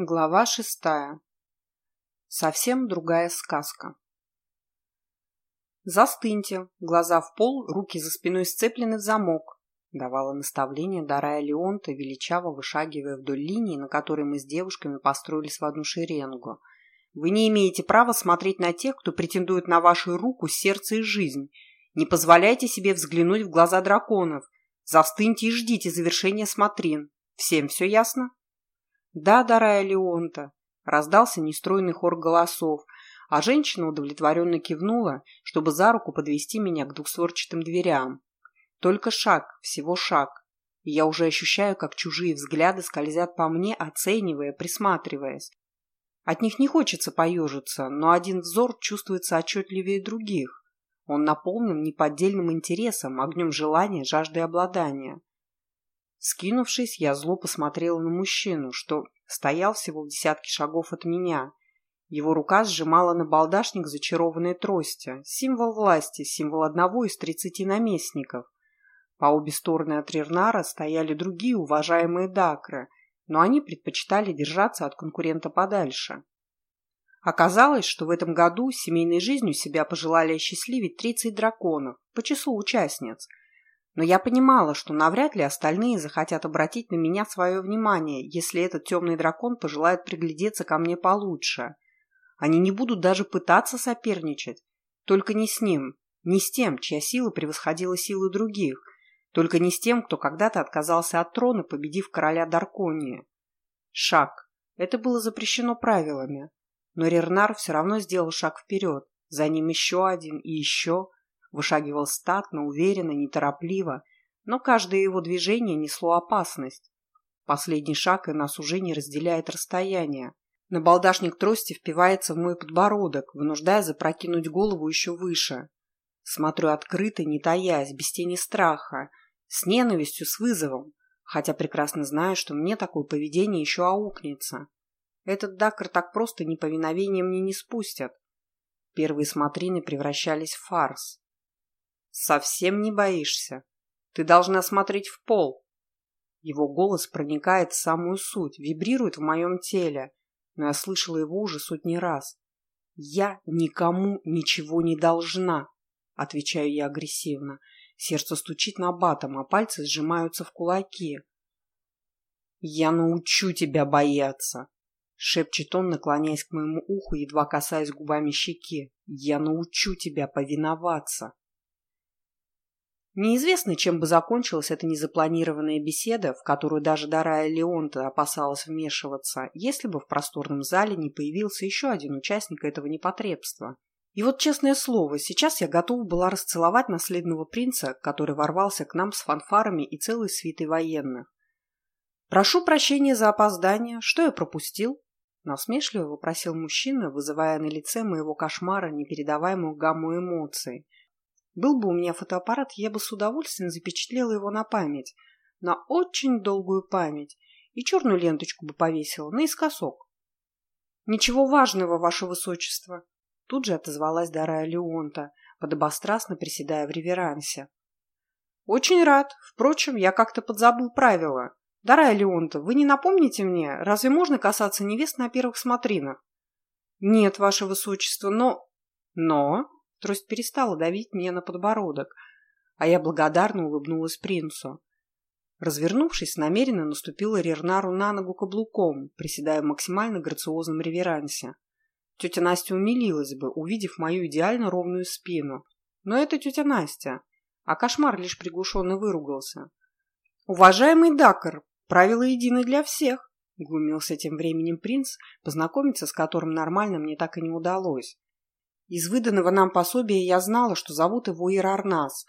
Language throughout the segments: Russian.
Глава шестая. Совсем другая сказка. «Застыньте, глаза в пол, руки за спиной сцеплены в замок», давала наставление Дарая Леонта, величаво вышагивая вдоль линии, на которой мы с девушками построились в одну шеренгу. «Вы не имеете права смотреть на тех, кто претендует на вашу руку, сердце и жизнь. Не позволяйте себе взглянуть в глаза драконов. Застыньте и ждите завершения смотрин. Всем все ясно?» «Да, Дарая Леонта!» – раздался нестройный хор голосов, а женщина удовлетворенно кивнула, чтобы за руку подвести меня к двухстворчатым дверям. Только шаг, всего шаг. И я уже ощущаю, как чужие взгляды скользят по мне, оценивая, присматриваясь. От них не хочется поежиться, но один взор чувствуется отчетливее других. Он наполнен неподдельным интересом, огнем желания, жаждой обладания. Скинувшись, я зло посмотрела на мужчину, что стоял всего в десятке шагов от меня. Его рука сжимала на балдашник зачарованной трости, символ власти, символ одного из тридцати наместников. По обе стороны от Рернара стояли другие уважаемые дакры, но они предпочитали держаться от конкурента подальше. Оказалось, что в этом году семейной жизнью себя пожелали осчастливить тридцать драконов по числу участниц – но я понимала, что навряд ли остальные захотят обратить на меня свое внимание, если этот темный дракон пожелает приглядеться ко мне получше. Они не будут даже пытаться соперничать. Только не с ним, не с тем, чья сила превосходила силы других, только не с тем, кто когда-то отказался от трона, победив короля Дарконии. Шаг. Это было запрещено правилами. Но Рернар все равно сделал шаг вперед, за ним еще один и еще – Вышагивал статно, уверенно, неторопливо, но каждое его движение несло опасность. Последний шаг и нас уже не разделяет расстояние. Набалдашник трости впивается в мой подбородок, вынуждая запрокинуть голову еще выше. Смотрю открыто, не таясь, без тени страха, с ненавистью, с вызовом, хотя прекрасно знаю, что мне такое поведение еще аукнется. Этот Дакар так просто неповиновение мне не спустят. Первые смотрины превращались в фарс. Совсем не боишься. Ты должна смотреть в пол. Его голос проникает в самую суть, вибрирует в моем теле, но я слышала его уже сотни раз. Я никому ничего не должна, отвечаю я агрессивно. Сердце стучит на батом, а пальцы сжимаются в кулаки. «Я научу тебя бояться!» — шепчет он, наклоняясь к моему уху, едва касаясь губами щеки. «Я научу тебя повиноваться!» Неизвестно, чем бы закончилась эта незапланированная беседа, в которую даже Дарая Леонта опасалась вмешиваться, если бы в просторном зале не появился еще один участник этого непотребства. И вот, честное слово, сейчас я готова была расцеловать наследного принца, который ворвался к нам с фанфарами и целой свитой военных. «Прошу прощения за опоздание. Что я пропустил?» Насмешливо вопросил мужчина, вызывая на лице моего кошмара непередаваемую гамму эмоций – был бы у меня фотоаппарат, я бы с удовольствием запечатлела его на память, на очень долгую память, и черную ленточку бы повесила наискосок. «Ничего важного, ваше высочество!» Тут же отозвалась Дарая Леонта, подобострастно приседая в реверансе. «Очень рад. Впрочем, я как-то подзабыл правила. Дарая Леонта, вы не напомните мне, разве можно касаться невест на первых смотринах?» «Нет, ваше высочество, но...» «Но...» Трость перестала давить мне на подбородок, а я благодарно улыбнулась принцу. Развернувшись, намеренно наступила Рернару на ногу каблуком, приседая в максимально грациозном реверансе. Тетя Настя умилилась бы, увидев мою идеально ровную спину. Но это тетя Настя, а кошмар лишь приглушенно выругался. «Уважаемый Дакар, правила едины для всех!» — глумился тем временем принц, познакомиться с которым нормально мне так и не удалось. Из выданного нам пособия я знала, что зовут его Ирарнас.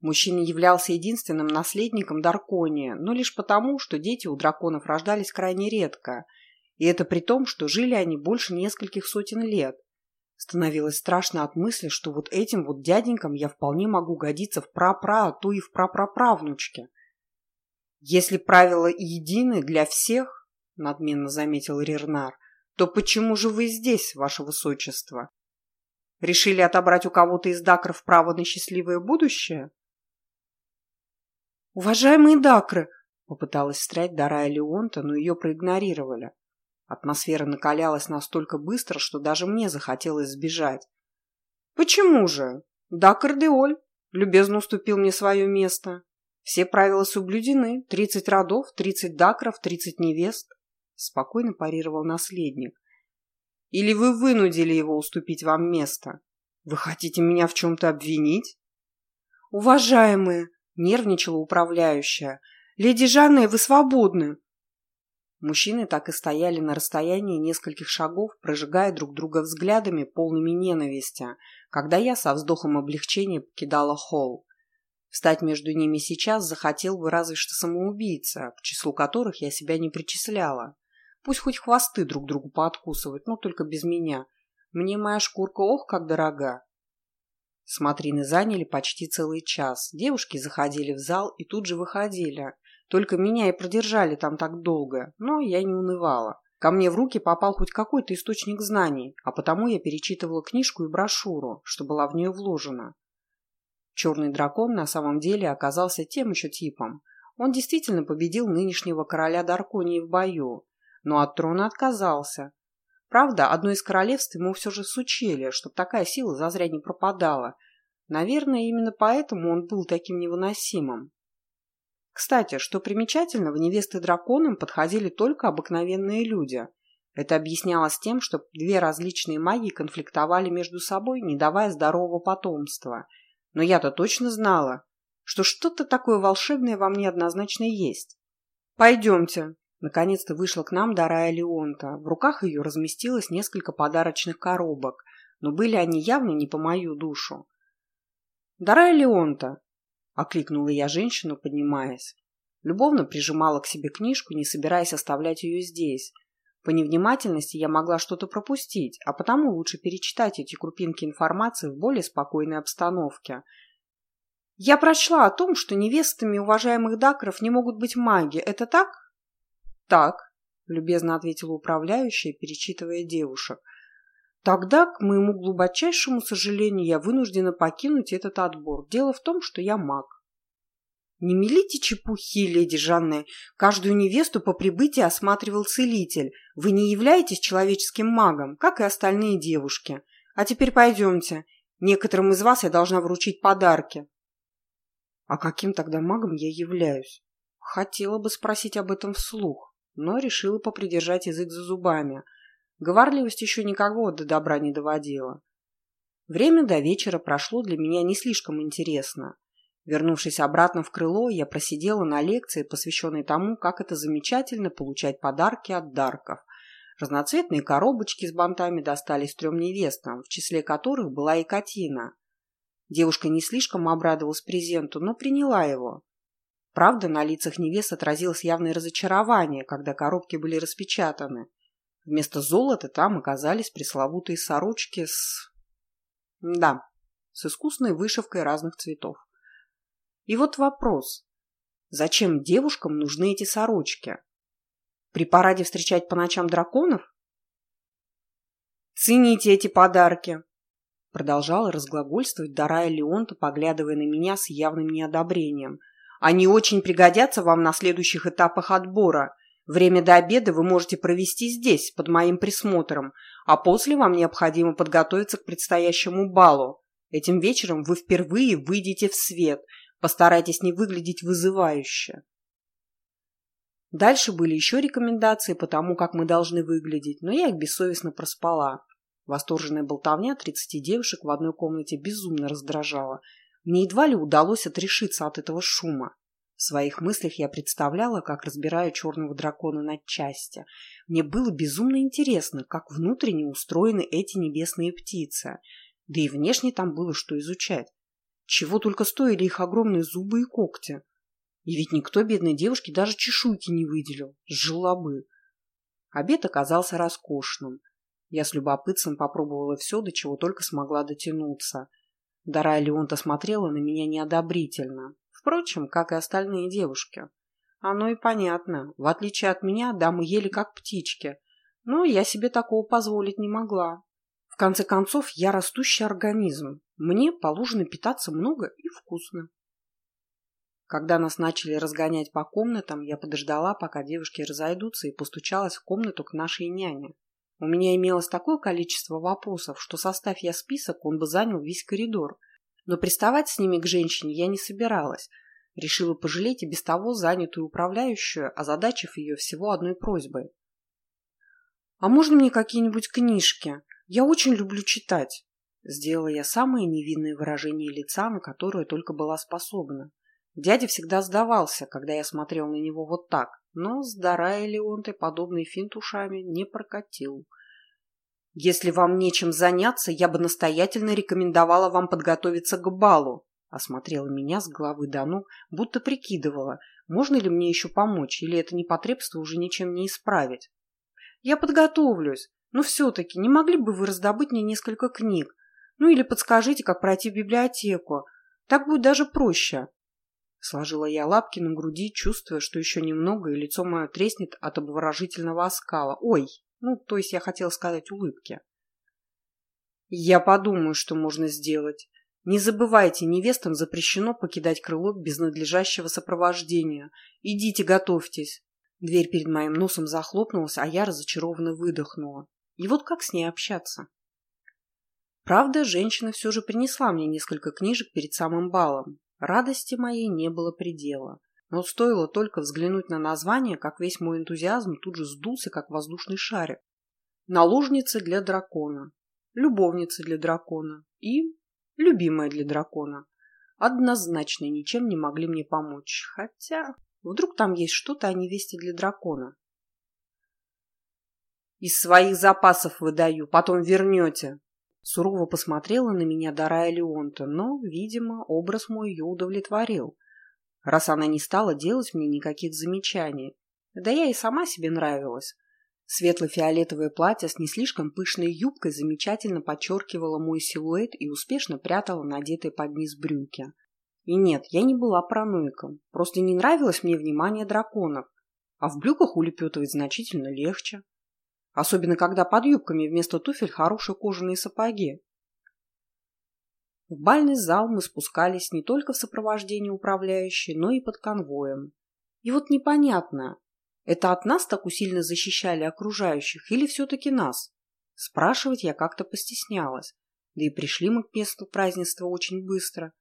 Мужчина являлся единственным наследником Даркония, но лишь потому, что дети у драконов рождались крайне редко. И это при том, что жили они больше нескольких сотен лет. Становилось страшно от мысли, что вот этим вот дяденькам я вполне могу годиться в пра-пра, а то и в прапраправнучке. «Если правила едины для всех, — надменно заметил Рернар, — то почему же вы здесь, ваше высочество?» Решили отобрать у кого-то из дакров право на счастливое будущее? «Уважаемые дакры!» — попыталась встрять Дарая Леонта, но ее проигнорировали. Атмосфера накалялась настолько быстро, что даже мне захотелось сбежать. «Почему же? Да, кардеоль!» — любезно уступил мне свое место. «Все правила соблюдены. Тридцать родов, тридцать дакров, тридцать невест», — спокойно парировал наследник. «Или вы вынудили его уступить вам место? Вы хотите меня в чем-то обвинить?» «Уважаемые!» — нервничала управляющая. «Леди Жанна, вы свободны!» Мужчины так и стояли на расстоянии нескольких шагов, прожигая друг друга взглядами, полными ненависти, когда я со вздохом облегчения покидала холл. Встать между ними сейчас захотел бы разве что самоубийца, к числу которых я себя не причисляла. Пусть хоть хвосты друг другу пооткусывают, но только без меня. Мне моя шкурка ох, как дорога. Смотрины заняли почти целый час. Девушки заходили в зал и тут же выходили, только меня и продержали там так долго, но я не унывала. Ко мне в руки попал хоть какой-то источник знаний, а потому я перечитывала книжку и брошюру, что была в нее вложена. Черный дракон на самом деле оказался тем еще типом. Он действительно победил нынешнего короля Дарконии в бою, но от трона отказался. Правда, одно из королевств ему все же сучили, чтобы такая сила зазря не пропадала. Наверное, именно поэтому он был таким невыносимым. Кстати, что примечательно, в невесты драконам подходили только обыкновенные люди. Это объяснялось тем, что две различные магии конфликтовали между собой, не давая здорового потомства. Но я-то точно знала, что что-то такое волшебное во мне однозначно есть. «Пойдемте», Наконец-то вышла к нам Дарая Леонта. В руках ее разместилось несколько подарочных коробок, но были они явно не по мою душу. «Дарая Леонта, — окликнула я женщину, поднимаясь. Любовно прижимала к себе книжку, не собираясь оставлять ее здесь. По невнимательности я могла что-то пропустить, а потому лучше перечитать эти крупинки информации в более спокойной обстановке. Я прочла о том, что невестами уважаемых дакров не могут быть маги. Это так? Так, любезно ответила управляющая, перечитывая девушек. Тогда, к моему глубочайшему сожалению, я вынуждена покинуть этот отбор. Дело в том, что я маг. Не мелите чепухи, леди Жанне. Каждую невесту по прибытии осматривал целитель. Вы не являетесь человеческим магом, как и остальные девушки. А теперь пойдемте. Некоторым из вас я должна вручить подарки. А каким тогда магом я являюсь? Хотела бы спросить об этом вслух, но решила попридержать язык за зубами – Говорливость еще никого до добра не доводила. Время до вечера прошло для меня не слишком интересно. Вернувшись обратно в крыло, я просидела на лекции, посвященной тому, как это замечательно получать подарки от дарков. Разноцветные коробочки с бантами достались трем невестам, в числе которых была и Катина. Девушка не слишком обрадовалась презенту, но приняла его. Правда, на лицах невест отразилось явное разочарование, когда коробки были распечатаны. Вместо золота там оказались пресловутые сорочки с... Да, с искусной вышивкой разных цветов. И вот вопрос. Зачем девушкам нужны эти сорочки? При параде встречать по ночам драконов? «Цените эти подарки!» Продолжала разглагольствовать Дарая Леонта, поглядывая на меня с явным неодобрением. «Они очень пригодятся вам на следующих этапах отбора. Время до обеда вы можете провести здесь, под моим присмотром, а после вам необходимо подготовиться к предстоящему балу. Этим вечером вы впервые выйдете в свет. Постарайтесь не выглядеть вызывающе. Дальше были еще рекомендации по тому, как мы должны выглядеть, но я их бессовестно проспала. Восторженная болтовня тридцати девушек в одной комнате безумно раздражала. Мне едва ли удалось отрешиться от этого шума. В своих мыслях я представляла, как разбираю черного дракона на части. Мне было безумно интересно, как внутренне устроены эти небесные птицы. Да и внешне там было что изучать. Чего только стоили их огромные зубы и когти. И ведь никто бедной девушке даже чешуйки не выделил. Жила бы. Обед оказался роскошным. Я с любопытством попробовала все, до чего только смогла дотянуться. Дарая Леонта смотрела на меня неодобрительно. Впрочем, как и остальные девушки. Оно и понятно. В отличие от меня, дамы ели как птички. Но я себе такого позволить не могла. В конце концов, я растущий организм. Мне положено питаться много и вкусно. Когда нас начали разгонять по комнатам, я подождала, пока девушки разойдутся, и постучалась в комнату к нашей няне. У меня имелось такое количество вопросов, что составь я список, он бы занял весь коридор. Но приставать с ними к женщине я не собиралась. Решила пожалеть и без того занятую управляющую, озадачив ее всего одной просьбой. «А можно мне какие-нибудь книжки? Я очень люблю читать». Сделала я самое невинное выражение лица, на которое только была способна. Дядя всегда сдавался, когда я смотрел на него вот так, но с Дарай Леонтой подобный финт ушами не прокатил. «Если вам нечем заняться, я бы настоятельно рекомендовала вам подготовиться к балу», осмотрела меня с головы до ног, будто прикидывала, можно ли мне еще помочь, или это непотребство уже ничем не исправить. «Я подготовлюсь, но все-таки не могли бы вы раздобыть мне несколько книг? Ну или подскажите, как пройти в библиотеку. Так будет даже проще». Сложила я лапки на груди, чувствуя, что еще немного, и лицо мое треснет от обворожительного оскала. Ой, ну, то есть я хотела сказать улыбки. Я подумаю, что можно сделать. Не забывайте, невестам запрещено покидать крыло без надлежащего сопровождения. Идите, готовьтесь. Дверь перед моим носом захлопнулась, а я разочарованно выдохнула. И вот как с ней общаться? Правда, женщина все же принесла мне несколько книжек перед самым балом. Радости моей не было предела. Но стоило только взглянуть на название, как весь мой энтузиазм тут же сдулся, как воздушный шарик. Наложница для дракона, любовница для дракона и любимая для дракона. Однозначно ничем не могли мне помочь. Хотя, вдруг там есть что-то о невесте для дракона. Из своих запасов выдаю, потом вернете, Сурово посмотрела на меня Дарая Леонта, но, видимо, образ мой ее удовлетворил, раз она не стала делать мне никаких замечаний. Да я и сама себе нравилась. Светло-фиолетовое платье с не слишком пышной юбкой замечательно подчеркивало мой силуэт и успешно прятало надетые под низ брюки. И нет, я не была параноиком, просто не нравилось мне внимание драконов, а в брюках улепетывать значительно легче. Особенно, когда под юбками вместо туфель хорошие кожаные сапоги. В бальный зал мы спускались не только в сопровождении управляющей, но и под конвоем. И вот непонятно, это от нас так усильно защищали окружающих или все-таки нас? Спрашивать я как-то постеснялась. Да и пришли мы к месту празднества очень быстро.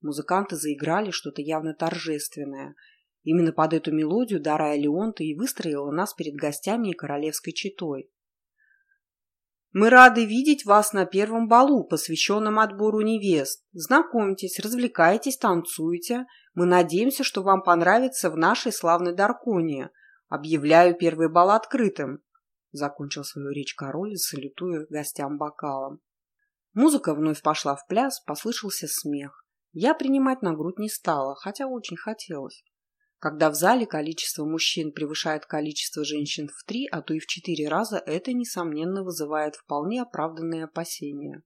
Музыканты заиграли что-то явно торжественное – Именно под эту мелодию Дарая Леонта и выстроила нас перед гостями и королевской четой. «Мы рады видеть вас на первом балу, посвященном отбору невест. Знакомьтесь, развлекайтесь, танцуйте. Мы надеемся, что вам понравится в нашей славной Дарконии. Объявляю первый бал открытым», — закончил свою речь король, салютуя гостям бокалом. Музыка вновь пошла в пляс, послышался смех. Я принимать на грудь не стала, хотя очень хотелось. Когда в зале количество мужчин превышает количество женщин в три, а то и в четыре раза, это, несомненно, вызывает вполне оправданные опасения.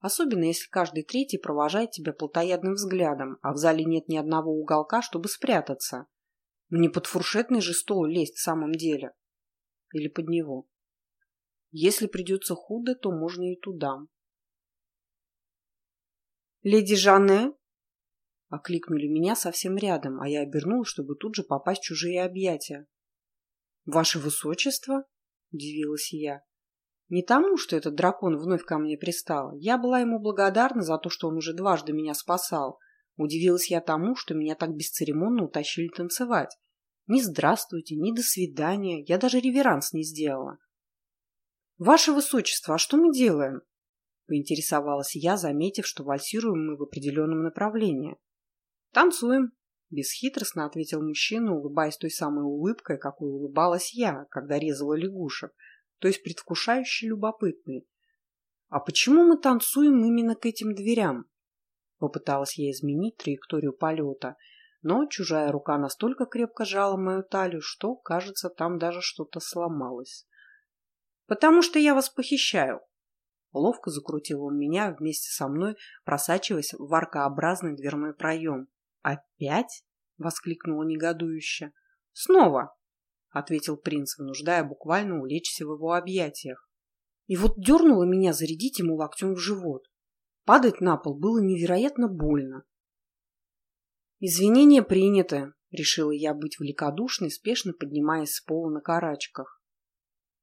Особенно, если каждый третий провожает тебя плотоядным взглядом, а в зале нет ни одного уголка, чтобы спрятаться. Ну не под фуршетный же стол лезть в самом деле. Или под него. Если придется худо, то можно и туда. «Леди Жанне?» Окликнули меня совсем рядом, а я обернулась, чтобы тут же попасть в чужие объятия. «Ваше высочество?» – удивилась я. Не тому, что этот дракон вновь ко мне пристал. Я была ему благодарна за то, что он уже дважды меня спасал. Удивилась я тому, что меня так бесцеремонно утащили танцевать. Ни здравствуйте, ни до свидания. Я даже реверанс не сделала. «Ваше высочество, а что мы делаем?» Поинтересовалась я, заметив, что вальсируем мы в определенном направлении. «Танцуем», – бесхитростно ответил мужчина, улыбаясь той самой улыбкой, какой улыбалась я, когда резала лягушек, то есть предвкушающе любопытный. «А почему мы танцуем именно к этим дверям?» Попыталась я изменить траекторию полета, но чужая рука настолько крепко жала мою талию, что, кажется, там даже что-то сломалось. «Потому что я вас похищаю», Ловко закрутил он меня вместе со мной, просачиваясь в аркообразный дверной проем. «Опять?» — воскликнула негодующе. «Снова!» — ответил принц, вынуждая буквально улечься в его объятиях. И вот дернуло меня зарядить ему локтем в живот. Падать на пол было невероятно больно. Извинения приняты, решила я быть великодушной, спешно поднимаясь с пола на карачках.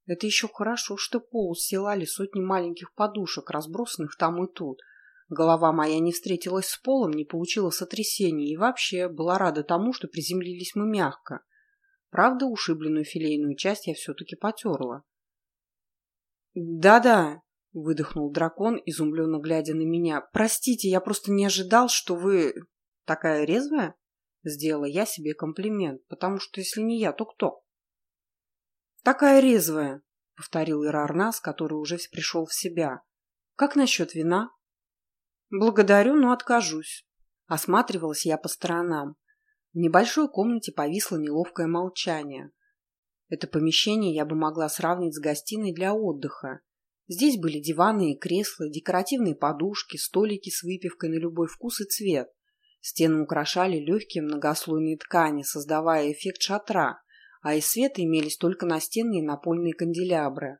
Это еще хорошо, что пол устилали сотни маленьких подушек, разбросанных там и тут. Голова моя не встретилась с полом, не получила сотрясения и вообще была рада тому, что приземлились мы мягко. Правда, ушибленную филейную часть я все-таки потерла. «Да-да», — выдохнул дракон, изумленно глядя на меня. «Простите, я просто не ожидал, что вы такая резвая?» Сделала я себе комплимент, потому что если не я, то кто? «Такая резвая», — повторил Ирарнас, который уже пришел в себя. «Как насчет вина?» «Благодарю, но откажусь». Осматривалась я по сторонам. В небольшой комнате повисло неловкое молчание. Это помещение я бы могла сравнить с гостиной для отдыха. Здесь были диваны и кресла, декоративные подушки, столики с выпивкой на любой вкус и цвет. Стены украшали легкие многослойные ткани, создавая эффект шатра, а из света имелись только настенные напольные канделябры.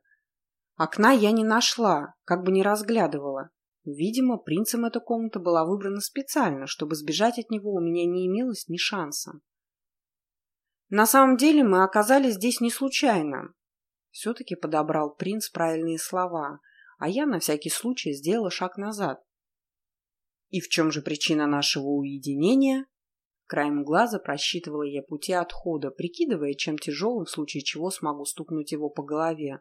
Окна я не нашла, как бы не разглядывала. Видимо, принцем эта комната была выбрана специально, чтобы сбежать от него у меня не имелось ни шанса. На самом деле мы оказались здесь не случайно. Все-таки подобрал принц правильные слова, а я на всякий случай сделала шаг назад. И в чем же причина нашего уединения? Краем глаза просчитывала я пути отхода, прикидывая, чем тяжелым, в случае чего смогу стукнуть его по голове.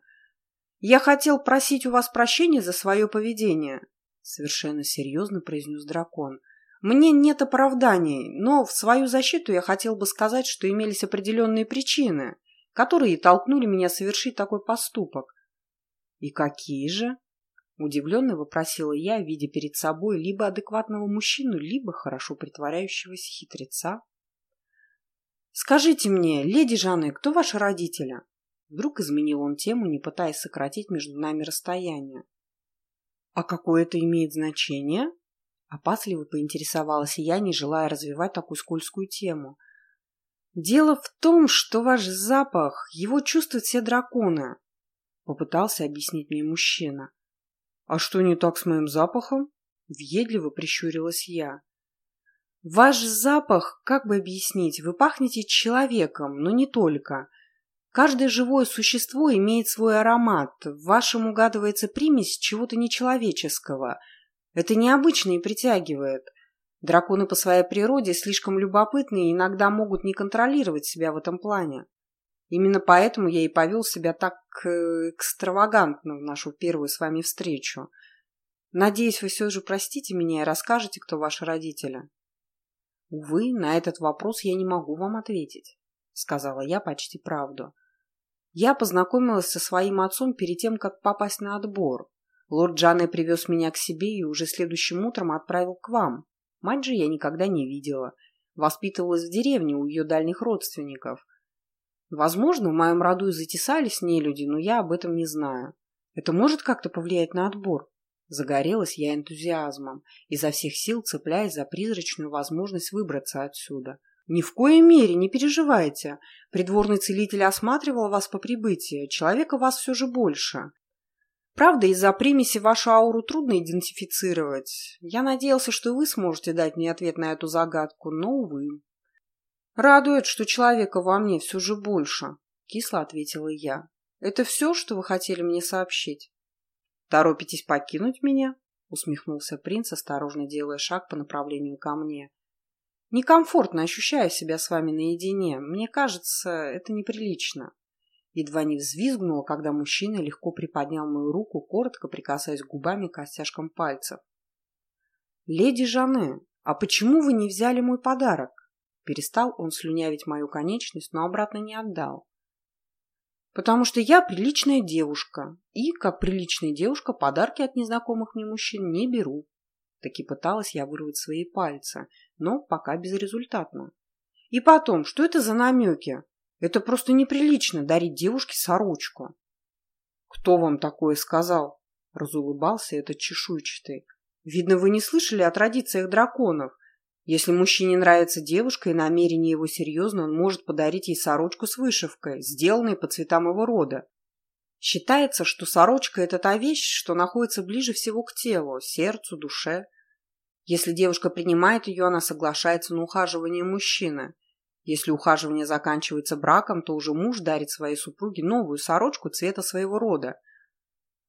«Я хотел просить у вас прощения за свое поведение», — совершенно серьезно произнес дракон. «Мне нет оправданий, но в свою защиту я хотел бы сказать, что имелись определенные причины, которые толкнули меня совершить такой поступок». «И какие же?» Удивленно вопросила я, видя перед собой либо адекватного мужчину, либо хорошо притворяющегося хитреца. «Скажите мне, леди Жанны, кто ваши родители?» Вдруг изменил он тему, не пытаясь сократить между нами расстояние. «А какое это имеет значение?» Опасливо поинтересовалась я, не желая развивать такую скользкую тему. «Дело в том, что ваш запах, его чувствуют все драконы», — попытался объяснить мне мужчина. «А что не так с моим запахом?» — въедливо прищурилась я. «Ваш запах, как бы объяснить, вы пахнете человеком, но не только. Каждое живое существо имеет свой аромат. В вашем угадывается примесь чего-то нечеловеческого. Это необычно и притягивает. Драконы по своей природе слишком любопытны и иногда могут не контролировать себя в этом плане. Именно поэтому я и повел себя так э, экстравагантно в нашу первую с вами встречу. Надеюсь, вы все же простите меня и расскажете, кто ваши родители. Увы, на этот вопрос я не могу вам ответить, сказала я почти правду. Я познакомилась со своим отцом перед тем, как попасть на отбор. Лорд Джанне привез меня к себе и уже следующим утром отправил к вам. Мать же я никогда не видела. Воспитывалась в деревне у ее дальних родственников – Возможно, в моем роду и затесались нелюди, но я об этом не знаю. Это может как-то повлиять на отбор? Загорелась я энтузиазмом, изо всех сил цепляясь за призрачную возможность выбраться отсюда. «Ни в коей мере, не переживайте. Придворный целитель осматривал вас по прибытии. Человека вас все же больше. Правда, из-за примеси вашу ауру трудно идентифицировать. Я надеялся, что вы сможете дать мне ответ на эту загадку, но, увы». «Радует, что человека во мне все же больше», — кисло ответила я. «Это все, что вы хотели мне сообщить?» «Торопитесь покинуть меня?» — усмехнулся принц, осторожно делая шаг по направлению ко мне. «Некомфортно ощущаю себя с вами наедине. Мне кажется, это неприлично». Едва не взвизгнула, когда мужчина легко приподнял мою руку, коротко прикасаясь губами к костяшкам пальцев. «Леди Жанне, а почему вы не взяли мой подарок?» Перестал он слюнявить мою конечность, но обратно не отдал. Потому что я приличная девушка, и, как приличная девушка, подарки от незнакомых мне мужчин не беру. Таки пыталась я вырвать свои пальцы, но пока безрезультатно. И потом, что это за намеки? Это просто неприлично дарить девушке сорочку. Кто вам такое сказал? Разулыбался этот чешуйчатый. Видно, вы не слышали о традициях драконов. Если мужчине нравится девушка и намерение его серьезно, он может подарить ей сорочку с вышивкой, сделанной по цветам его рода. Считается, что сорочка – это та вещь, что находится ближе всего к телу, сердцу, душе. Если девушка принимает ее, она соглашается на ухаживание мужчины. Если ухаживание заканчивается браком, то уже муж дарит своей супруге новую сорочку цвета своего рода.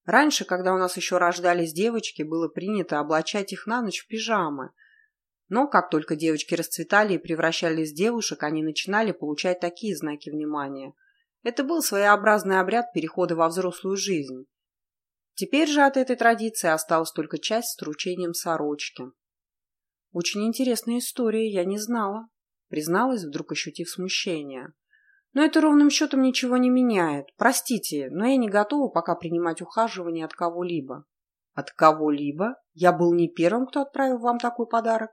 Раньше, когда у нас еще рождались девочки, было принято облачать их на ночь в пижамы. Но как только девочки расцветали и превращались в девушек, они начинали получать такие знаки внимания. Это был своеобразный обряд перехода во взрослую жизнь. Теперь же от этой традиции осталась только часть с вручением сорочки. Очень интересная история, я не знала призналась, вдруг ощутив смущение. Но это ровным счетом ничего не меняет. Простите, но я не готова пока принимать ухаживание от кого-либо. От кого-либо? Я был не первым, кто отправил вам такой подарок?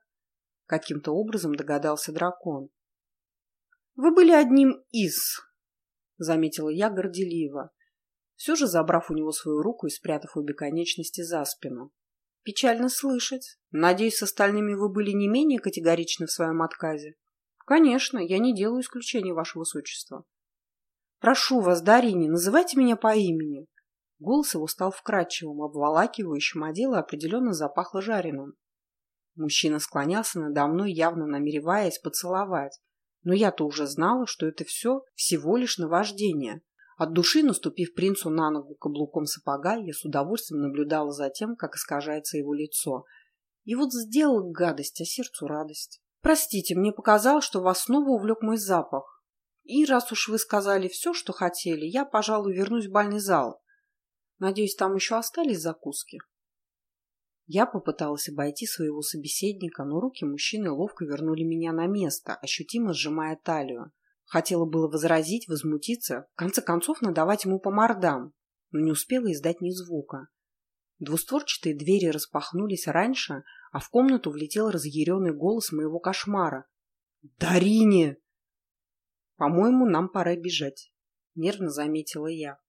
Каким-то образом догадался дракон. Вы были одним из, заметила я горделиво, все же забрав у него свою руку и спрятав обе конечности за спину. Печально слышать. Надеюсь, с остальными вы были не менее категоричны в своем отказе. Конечно, я не делаю исключения, ваше высочество. Прошу вас, Дарья, не называйте меня по имени. Голос его стал вкрадчивым, обволакивающим, а дело определенно запахло жареным. Мужчина склонялся надо мной, явно намереваясь поцеловать. Но я-то уже знала, что это все всего лишь наваждение. От души, наступив принцу на ногу каблуком сапога, я с удовольствием наблюдала за тем, как искажается его лицо. И вот сделал гадость, а сердцу радость. Простите, мне показалось, что вас снова увлек мой запах. И раз уж вы сказали все, что хотели, я, пожалуй, вернусь в бальный зал. Надеюсь, там еще остались закуски. Я попыталась обойти своего собеседника, но руки мужчины ловко вернули меня на место, ощутимо сжимая талию. Хотела было возразить, возмутиться, в конце концов надавать ему по мордам, но не успела издать ни звука. Двустворчатые двери распахнулись раньше, а в комнату влетел разъяренный голос моего кошмара. «Дарине!» «По-моему, нам пора бежать», — нервно заметила я.